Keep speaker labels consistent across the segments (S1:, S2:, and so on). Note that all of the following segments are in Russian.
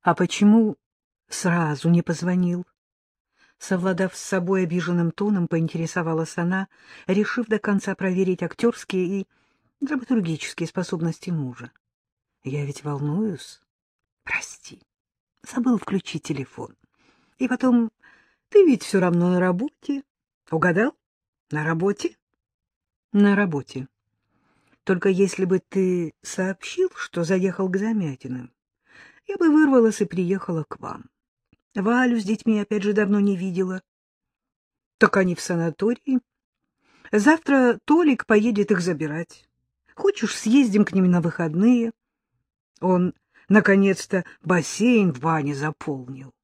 S1: — А почему сразу не позвонил? Совладав с собой обиженным тоном, поинтересовалась она, решив до конца проверить актерские и драматургические способности мужа. — Я ведь волнуюсь. Прости, забыл включить телефон. И потом, ты ведь все равно на работе. Угадал? На работе? На работе. Только если бы ты сообщил, что заехал к Замятиным, я бы вырвалась и приехала к вам. Валю с детьми опять же давно не видела. Так они в санатории. Завтра Толик поедет их забирать. Хочешь, съездим к ним на выходные? Он, наконец-то, бассейн в бане заполнил.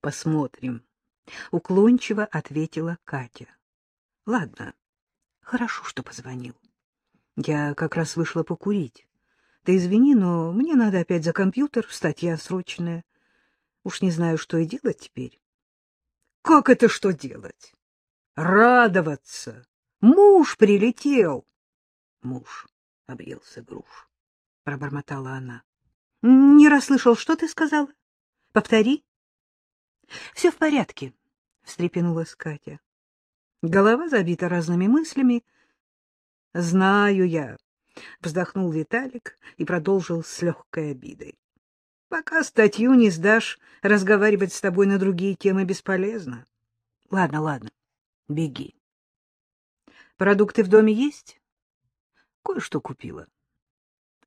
S1: Посмотрим. Уклончиво ответила Катя. Ладно, хорошо, что позвонил. Я как раз вышла покурить. Ты извини, но мне надо опять за компьютер, статья срочная. Уж не знаю, что и делать теперь. Как это что делать? Радоваться. Муж прилетел. Муж объелся груш, пробормотала она. Не расслышал, что ты сказала? Повтори. Все в порядке, встрепенулась Катя. Голова забита разными мыслями. Знаю я, вздохнул Виталик и продолжил с легкой обидой. Пока статью не сдашь, разговаривать с тобой на другие темы бесполезно. Ладно, ладно, беги. Продукты в доме есть? Кое-что купила.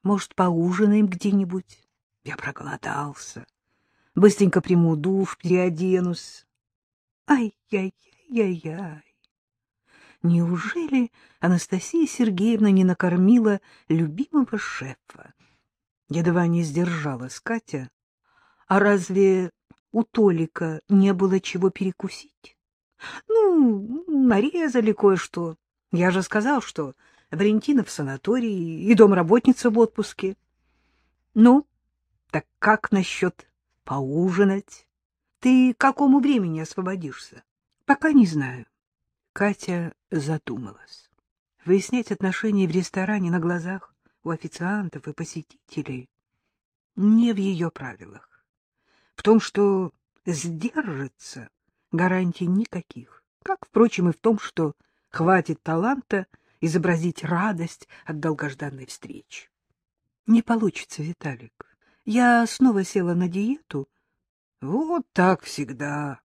S1: Может, поужинаем где-нибудь? Я проголодался. Быстренько приму душ, переоденусь. Ай-яй-яй-яй-яй. Неужели Анастасия Сергеевна не накормила любимого шефа? Едва не сдержалась Катя. А разве у Толика не было чего перекусить? Ну, нарезали кое-что. Я же сказал, что Валентина в санатории и домработница в отпуске. Ну, так как насчет поужинать? Ты к какому времени освободишься? Пока не знаю. Катя задумалась. Выяснять отношения в ресторане на глазах у официантов и посетителей не в ее правилах. В том, что сдержится, гарантий никаких. Как, впрочем, и в том, что хватит таланта изобразить радость от долгожданной встречи. Не получится, Виталик. Я снова села на диету. Вот так всегда.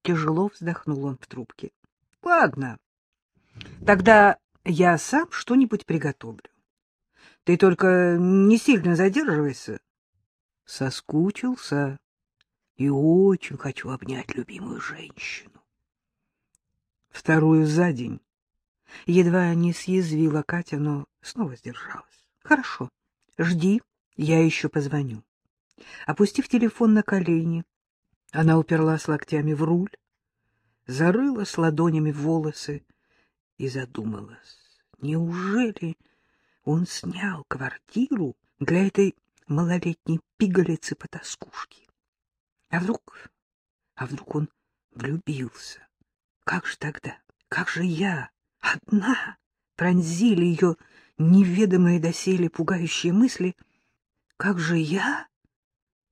S1: Тяжело вздохнул он в трубке. Ладно, тогда я сам что-нибудь приготовлю. Ты только не сильно задерживайся. Соскучился и очень хочу обнять любимую женщину. Вторую за день. Едва не съязвила Катя, но снова сдержалась. Хорошо, жди, я еще позвоню. Опустив телефон на колени, она уперлась локтями в руль, зарылась ладонями в волосы и задумалась. Неужели он снял квартиру для этой малолетней пигалицы-потаскушки. А вдруг... А вдруг он влюбился? Как же тогда? Как же я? Одна? Пронзили ее неведомые доселе пугающие мысли. Как же я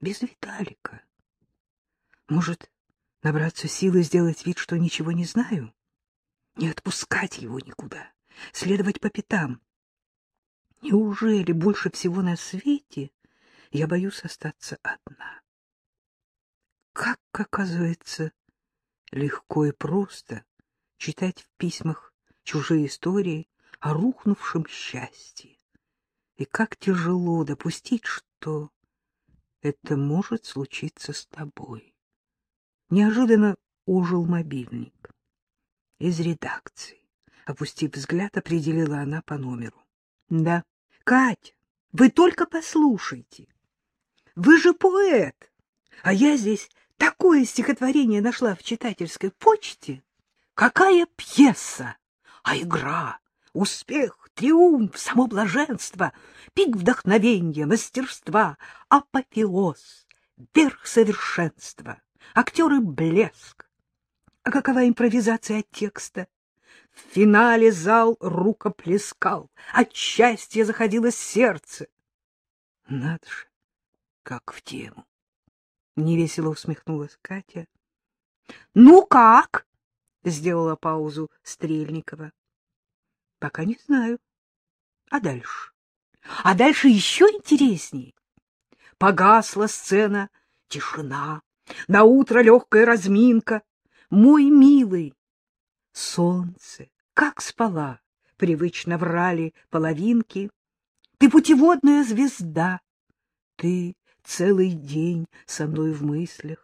S1: без Виталика? Может, набраться силы сделать вид, что ничего не знаю? Не отпускать его никуда, следовать по пятам, Неужели больше всего на свете я боюсь остаться одна? Как, оказывается, легко и просто читать в письмах чужие истории о рухнувшем счастье. И как тяжело допустить, что это может случиться с тобой. Неожиданно ожил мобильник. Из редакции, опустив взгляд, определила она по номеру. Да. Кать, вы только послушайте. Вы же поэт. А я здесь такое стихотворение нашла в читательской почте. Какая пьеса, а игра, успех, триумф, само пик вдохновения, мастерства, апофеоз, верх совершенства, актеры блеск. А какова импровизация текста? В финале зал рукоплескал, от счастья заходило сердце. Надо же, как в тему. — невесело усмехнулась Катя. — Ну как? — сделала паузу Стрельникова. — Пока не знаю. А дальше? А дальше еще интересней. Погасла сцена, тишина, на утро легкая разминка. Мой милый, солнце, как спала, привычно врали половинки. Ты путеводная звезда, ты целый день со мной в мыслях.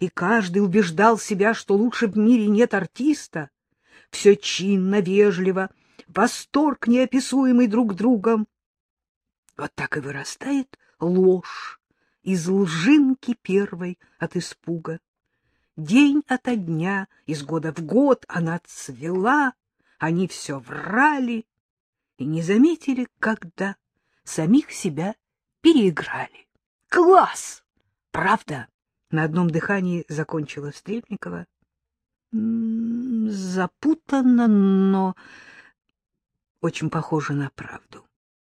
S1: И каждый убеждал себя, что лучше в мире нет артиста. Все чинно, вежливо, восторг неописуемый друг другом. Вот так и вырастает ложь из лжинки первой от испуга. День ото дня, из года в год она цвела, они все врали и не заметили, когда самих себя переиграли. Класс! Правда? На одном дыхании закончила Стрельникова. Запутанно, но очень похоже на правду.